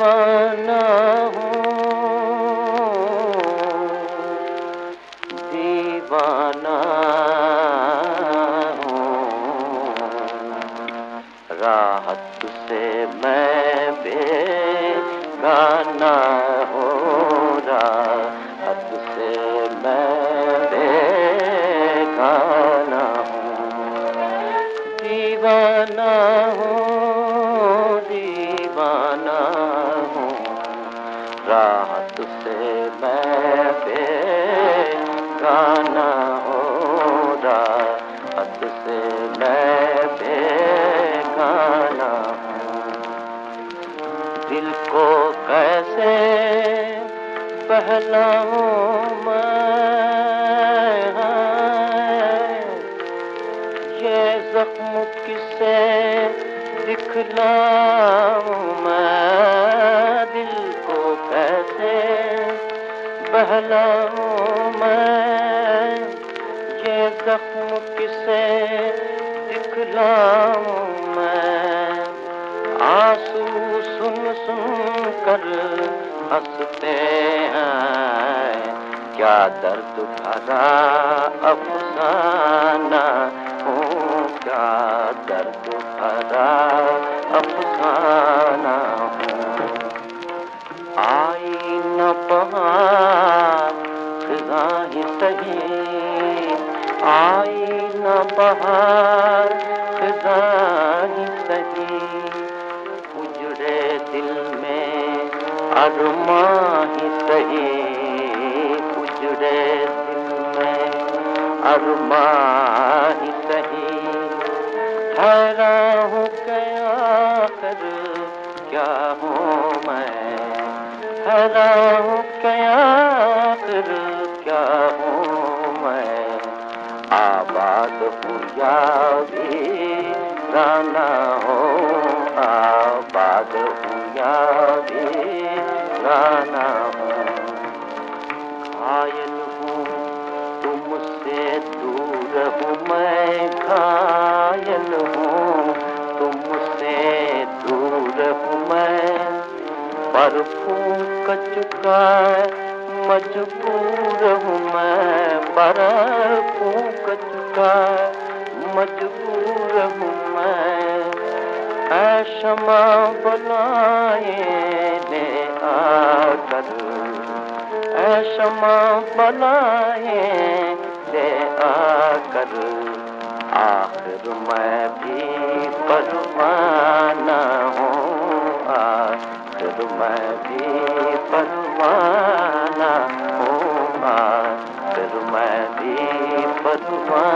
दीवाना हूँ। दीवाना हूँ राहत से मैं बेगाना हो। राहत से मैं बेगाना हूँ। दीवाना हूँ। से मैं बेगाना हो रात से मैं बेगाना दिल को कैसे पहलाऊं मैं? ये जख्म किसे दिखलाऊं बहलाऊं मैं आंसू सुन सुन कर हंसते क्या दर्द भरा अफसाना अफसाना आई न ही सही उजड़े दिल में अरमा ही सही उजड़े दिल में अरमा ही सही ठहरा हूँ क्या कर क्या हूँ मैं ठहरा हूँ क्या भी हो, आबाद हूँ या भी हूँ। घायल हूँ दूर हूँ मैं घायल हूँ, तुमसे दूर हूँ पर चुका मजबूर हूँ मैं पर चुका क्षमा बुलाए ले आकर क्षमा बुलाए ले आकर आखिर मैं भी परवाना हूँ। आखिर मैं भी परवाना हूँ। आखिर मैं भी परवाना